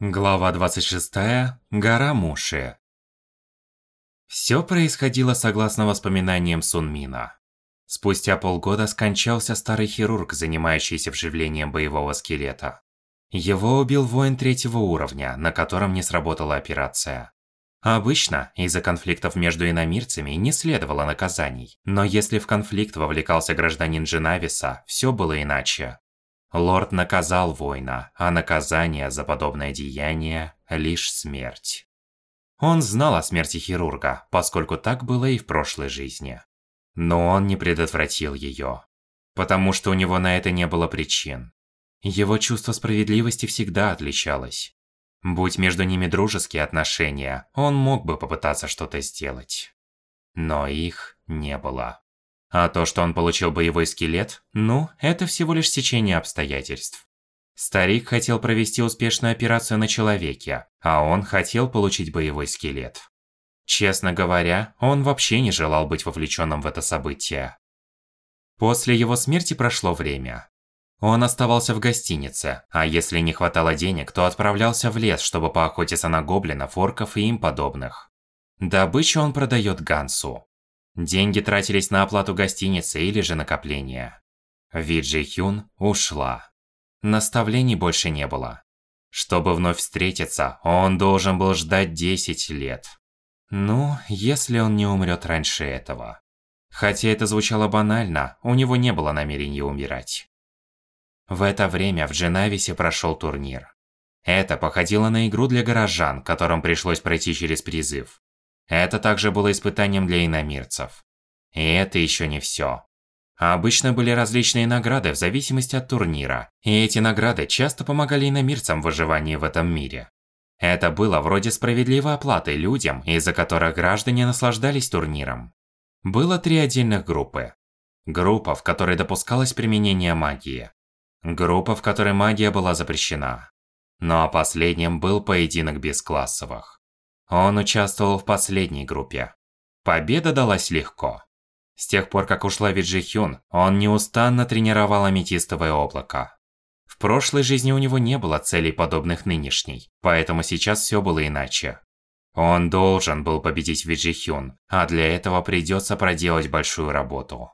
Глава 26. Гора Муши. Все происходило согласно воспоминаниям Сунмина. Спустя полгода скончался старый хирург, занимающийся вживлением боевого скелета. Его убил воин третьего уровня, на котором не сработала операция. Обычно, из-за конфликтов между иномирцами не следовало наказаний. Но если в конфликт вовлекался гражданин Дженависа, все было иначе. Лорд наказал воина, а наказание за подобное деяние – лишь смерть. Он знал о смерти хирурга, поскольку так было и в прошлой жизни. Но он не предотвратил ее, потому что у него на это не было причин. Его чувство справедливости всегда отличалось. Будь между ними дружеские отношения, он мог бы попытаться что-то сделать. Но их не было. А то, что он получил боевой скелет, ну, это всего лишь течение обстоятельств. Старик хотел провести успешную операцию на человеке, а он хотел получить боевой скелет. Честно говоря, он вообще не желал быть вовлеченным в это событие. После его смерти прошло время. Он оставался в гостинице, а если не хватало денег, то отправлялся в лес, чтобы поохотиться на гоблинов, орков и им подобных. Добычу он продает Гансу. Деньги тратились на оплату гостиницы или же накопления. Виджи Хюн ушла. Наставлений больше не было. Чтобы вновь встретиться, он должен был ждать 10 лет. Ну, если он не умрет раньше этого. Хотя это звучало банально, у него не было намерения умирать. В это время в Дженависе прошел турнир. Это походило на игру для горожан, которым пришлось пройти через призыв. Это также было испытанием для иномирцев. И это еще не все. Обычно были различные награды в зависимости от турнира, и эти награды часто помогали иномирцам в выживании в этом мире. Это было вроде справедливой оплаты людям, из-за которых граждане наслаждались турниром. Было три отдельных группы. Группа, в которой допускалось применение магии. Группа, в которой магия была запрещена. Ну а последним был поединок бесклассовых. Он участвовал в последней группе. Победа далась легко. С тех пор, как ушла Виджи Хюн, он неустанно тренировал аметистовое облако. В прошлой жизни у него не было целей, подобных нынешней, поэтому сейчас все было иначе. Он должен был победить Виджи Хюн, а для этого придется проделать большую работу.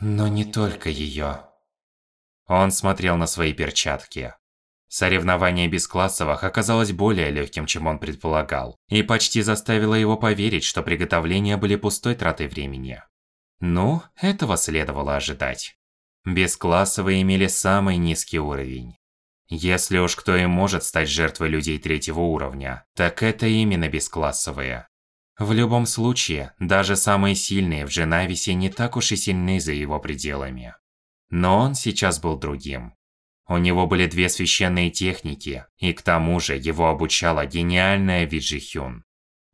Но не только ее. Он смотрел на свои перчатки. Соревнование бесклассовых оказалось более легким, чем он предполагал, и почти заставило его поверить, что приготовления были пустой тратой времени. Ну, этого следовало ожидать. Бесклассовые имели самый низкий уровень. Если уж кто и может стать жертвой людей третьего уровня, так это именно бесклассовые. В любом случае, даже самые сильные в Дженависе не так уж и сильны за его пределами. Но он сейчас был другим. У него были две священные техники, и к тому же его обучала гениальная Виджи Хюн.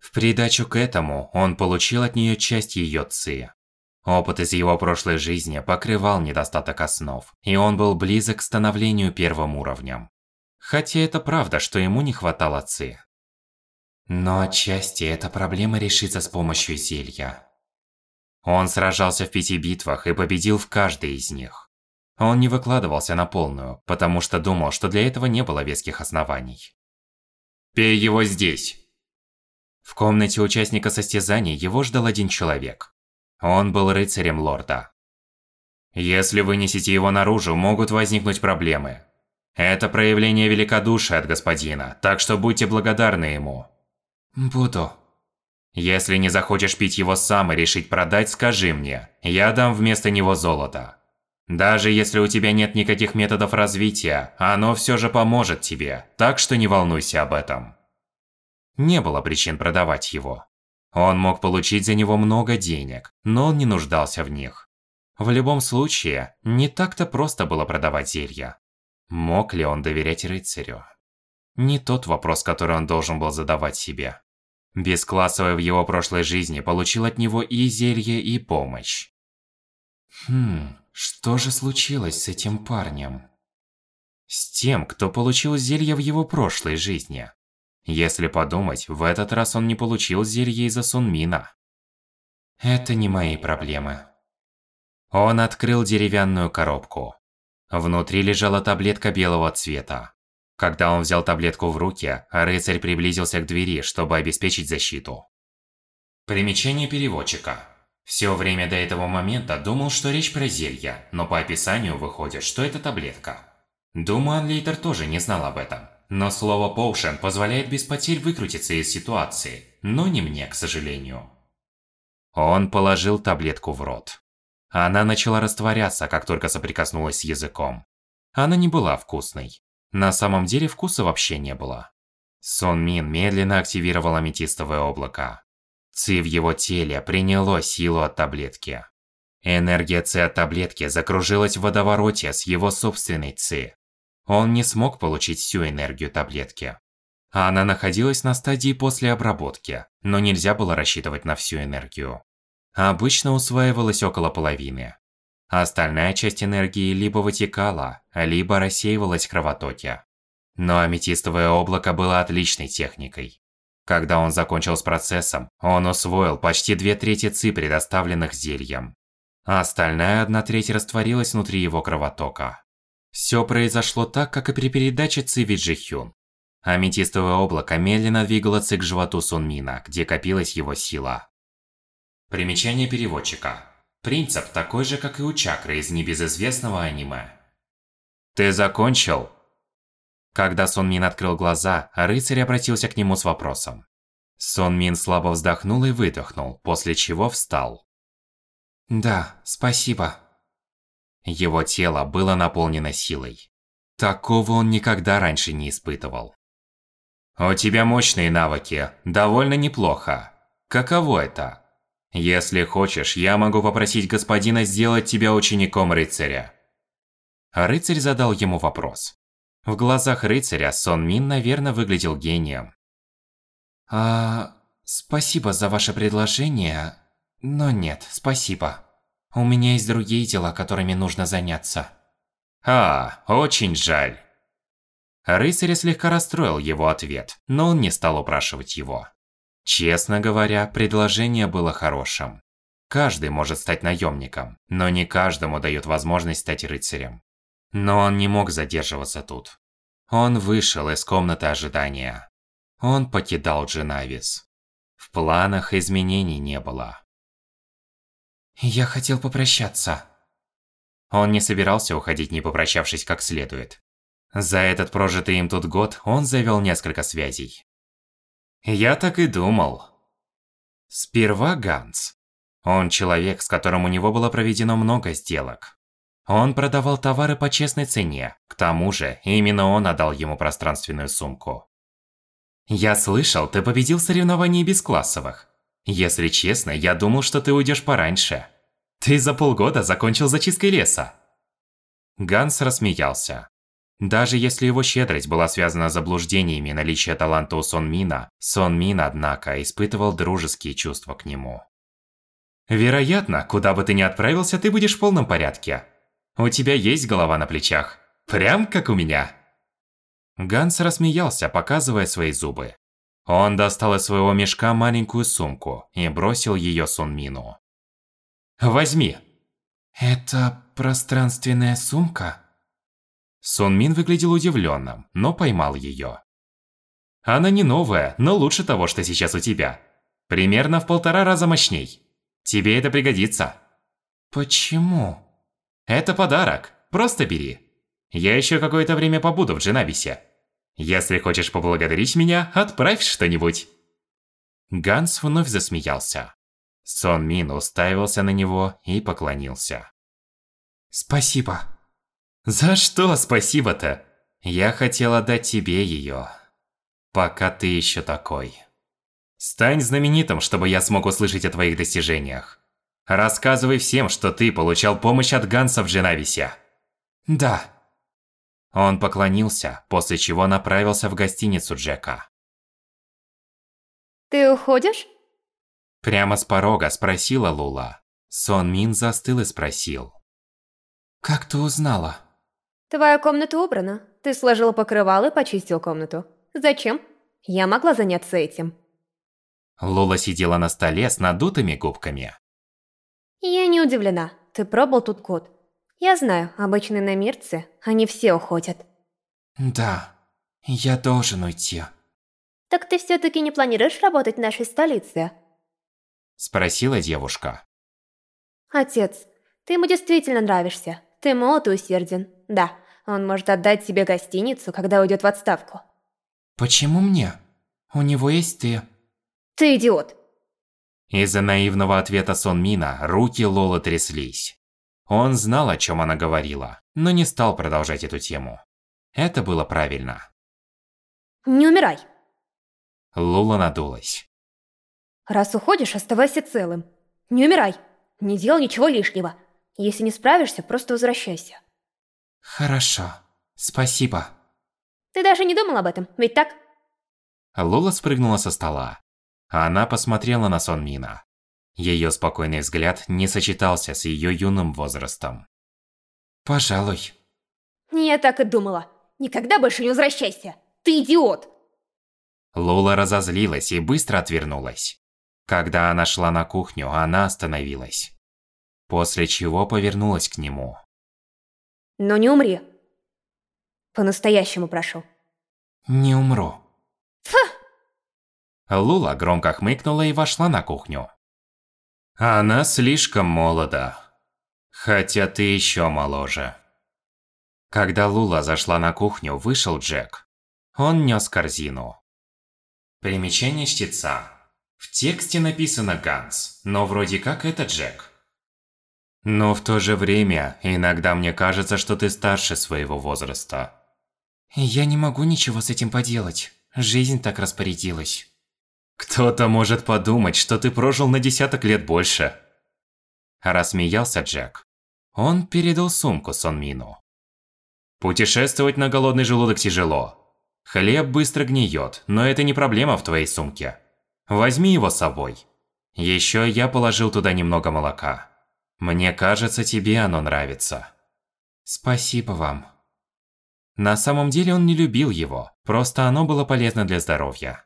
В придачу к этому, он получил от нее часть ее ци. Опыт из его прошлой жизни покрывал недостаток основ, и он был близок к становлению первым уровнем. Хотя это правда, что ему не хватало ци. Но отчасти эта проблема решится с помощью зелья. Он сражался в пяти битвах и победил в каждой из них. Он не выкладывался на полную, потому что думал, что для этого не было веских оснований. «Пей его здесь!» В комнате участника состязаний его ждал один человек. Он был рыцарем лорда. Если вынесете его наружу, могут возникнуть проблемы. Это проявление великодушия от господина, так что будьте благодарны ему. Буду. Если не захочешь пить его сам и решить продать, скажи мне. Я дам вместо него золото. Даже если у тебя нет никаких методов развития, оно все же поможет тебе, так что не волнуйся об этом. Не было причин продавать его. Он мог получить за него много денег, но он не нуждался в них. В любом случае, не так-то просто было продавать зелья. Мог ли он доверять рыцарю? Не тот вопрос, который он должен был задавать себе. Бесклассовый в его прошлой жизни получил от него и зелье, и помощь. Хм, что же случилось с этим парнем? С тем, кто получил зелье в его прошлой жизни. Если подумать, в этот раз он не получил зелье из-за Сунмина. Это не мои проблемы. Он открыл деревянную коробку. Внутри лежала таблетка белого цвета. Когда он взял таблетку в руки, рыцарь приблизился к двери, чтобы обеспечить защиту. Примечание переводчика. Все время до этого момента думал, что речь про зелье, но по описанию выходит, что это таблетка. Думаю, Анлейтер тоже не знал об этом. Но слово «potion» позволяет без потерь выкрутиться из ситуации, но не мне, к сожалению. Он положил таблетку в рот. Она начала растворяться, как только соприкоснулась с языком. Она не была вкусной. На самом деле вкуса вообще не было. Сон Мин медленно активировал аметистовое облако. Ци в его теле приняло силу от таблетки. Энергия Ци от таблетки закружилась в водовороте с его собственной Ци. Он не смог получить всю энергию таблетки. Она находилась на стадии после обработки, но нельзя было рассчитывать на всю энергию. Обычно усваивалась около половины. Остальная часть энергии либо вытекала, либо рассеивалась в кровотоке. Но аметистовое облако было отличной техникой. Когда он закончил с процессом, он усвоил почти две трети ци, предоставленных зельем. А остальная одна треть растворилась внутри его кровотока. Все произошло так, как и при передаче ци Виджихюн. Аметистовое облако медленно двигало ци к животу Сунмина, где копилась его сила. Примечание переводчика. Принцип такой же, как и у чакры из небезызвестного аниме. «Ты закончил?» Когда Сон Мин открыл глаза, рыцарь обратился к нему с вопросом. Сон Мин слабо вздохнул и выдохнул, после чего встал. «Да, спасибо». Его тело было наполнено силой. Такого он никогда раньше не испытывал. «У тебя мощные навыки, довольно неплохо. Каково это?» «Если хочешь, я могу попросить господина сделать тебя учеником рыцаря». Рыцарь задал ему вопрос. В глазах рыцаря Сон Мин, наверное, выглядел гением. «А... спасибо за ваше предложение, но нет, спасибо. У меня есть другие дела, которыми нужно заняться». «А, очень жаль». Рыцарь слегка расстроил его ответ, но он не стал упрашивать его. Честно говоря, предложение было хорошим. Каждый может стать наемником, но не каждому дают возможность стать рыцарем. Но он не мог задерживаться тут. Он вышел из комнаты ожидания. Он покидал Дженавис. В планах изменений не было. «Я хотел попрощаться». Он не собирался уходить, не попрощавшись как следует. За этот прожитый им тут год он завел несколько связей. Я так и думал. Сперва Ганс. Он человек, с которым у него было проведено много сделок. Он продавал товары по честной цене. К тому же, именно он отдал ему пространственную сумку. Я слышал, ты победил в соревновании бесклассовых. Если честно, я думал, что ты уйдешь пораньше. Ты за полгода закончил зачисткой леса. Ганс рассмеялся. Даже если его щедрость была связана с заблуждениями наличия таланта у Сон Мина, Сон Мин, однако, испытывал дружеские чувства к нему. Вероятно, куда бы ты ни отправился, ты будешь в полном порядке. У тебя есть голова на плечах. Прям как у меня. Ганс рассмеялся, показывая свои зубы. Он достал из своего мешка маленькую сумку и бросил ее Сунмину. «Возьми!» «Это пространственная сумка?» Сунмин выглядел удивленным, но поймал ее. «Она не новая, но лучше того, что сейчас у тебя. Примерно в полтора раза мощней. Тебе это пригодится». «Почему?» Это подарок. Просто бери. Я еще какое-то время побуду в Дженабисе. Если хочешь поблагодарить меня, отправь что-нибудь. Ганс вновь засмеялся. Сон Мин уставился на него и поклонился. Спасибо. За что спасибо-то? Я хотел отдать тебе ее. Пока ты еще такой. Стань знаменитым, чтобы я смог услышать о твоих достижениях. Рассказывай всем, что ты получал помощь от Ганса в Дженависе. Да. Он поклонился, после чего направился в гостиницу Джека. Ты уходишь? Прямо с порога спросила Лула. Сон Мин застыл и спросил. Как ты узнала? Твоя комната убрана. Ты сложил покрывало и почистил комнату. Зачем? Я могла заняться этим. Лула сидела на столе с надутыми губками. Я не удивлена. Ты пробовал тут код. Я знаю, обычные намирцы, они все уходят. Да. Я должен уйти. Так ты все-таки не планируешь работать в нашей столице? Спросила девушка. Отец, ты ему действительно нравишься. Ты молод и усерден. Да, он может отдать тебе гостиницу, когда уйдет в отставку. Почему мне? У него есть ты. Ты идиот. Из-за наивного ответа Сон Мина руки Лолы тряслись. Он знал, о чем она говорила, но не стал продолжать эту тему. Это было правильно. Не умирай. Лула надулась. Раз уходишь, оставайся целым. Не умирай. Не делай ничего лишнего. Если не справишься, просто возвращайся. Хорошо. Спасибо. Ты даже не думал об этом, ведь так? Лула спрыгнула со стола. Она посмотрела на Сон Мина. Ее спокойный взгляд не сочетался с ее юным возрастом. Пожалуй. Я так и думала. Никогда больше не возвращайся. Ты идиот. Лула разозлилась и быстро отвернулась. Когда она шла на кухню, она остановилась. После чего повернулась к нему. Но не умри. По-настоящему прошу. Не умру. Лула громко хмыкнула и вошла на кухню. Она слишком молода. Хотя ты еще моложе. Когда Лула зашла на кухню, вышел Джек. Он нес корзину. Примечание чтеца. В тексте написано Ганс, но вроде как это Джек. Но в то же время, иногда мне кажется, что ты старше своего возраста. Я не могу ничего с этим поделать. Жизнь так распорядилась. Кто-то может подумать, что ты прожил на десяток лет больше. Рассмеялся Джек. Он передал сумку Сонмину. Путешествовать на голодный желудок тяжело. Хлеб быстро гниет, но это не проблема в твоей сумке. Возьми его с собой. Еще я положил туда немного молока. Мне кажется, тебе оно нравится. Спасибо вам. На самом деле он не любил его, просто оно было полезно для здоровья.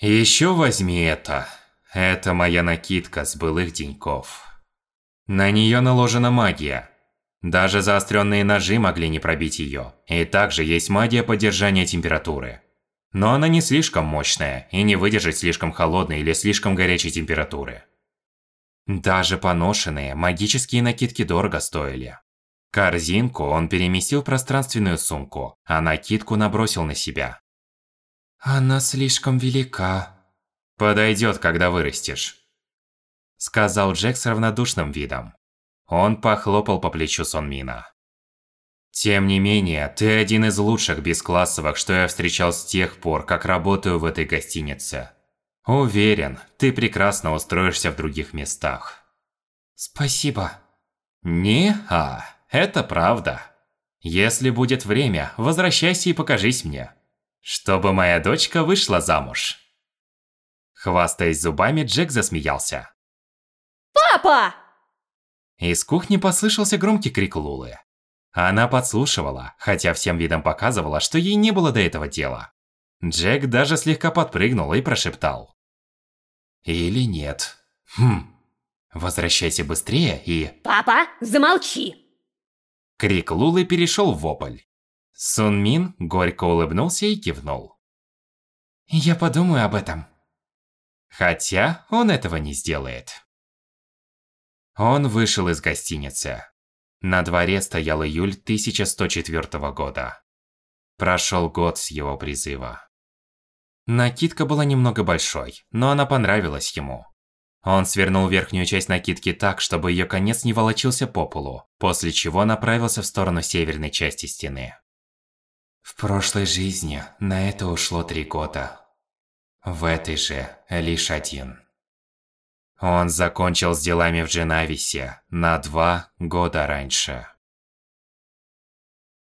Еще возьми это. Это моя накидка с былых деньков. На нее наложена магия. Даже заостренные ножи могли не пробить ее. И также есть магия поддержания температуры. Но она не слишком мощная и не выдержит слишком холодной или слишком горячей температуры. Даже поношенные магические накидки дорого стоили. Корзинку он переместил в пространственную сумку, а накидку набросил на себя. Она слишком велика. Подойдет, когда вырастешь. Сказал Джек с равнодушным видом. Он похлопал по плечу Сонмина. Тем не менее, ты один из лучших бесклассовых, что я встречал с тех пор, как работаю в этой гостинице. Уверен, ты прекрасно устроишься в других местах. Спасибо. Не-а, это правда. Если будет время, возвращайся и покажись мне. Чтобы моя дочка вышла замуж. Хвастаясь зубами, Джек засмеялся. Папа! Из кухни послышался громкий крик Лулы. Она подслушивала, хотя всем видом показывала, что ей не было до этого дела. Джек даже слегка подпрыгнул и прошептал. Или нет. Хм. Возвращайся быстрее и... Папа, замолчи! Крик Лулы перешел в вопль. Сун Мин горько улыбнулся и кивнул. Я подумаю об этом. Хотя он этого не сделает. Он вышел из гостиницы. На дворе стоял июль 1104 года. Прошел год с его призыва. Накидка была немного большой, но она понравилась ему. Он свернул верхнюю часть накидки так, чтобы ее конец не волочился по полу, после чего направился в сторону северной части стены. В прошлой жизни на это ушло три года. В этой же лишь один. Он закончил с делами в Дженависе на два года раньше.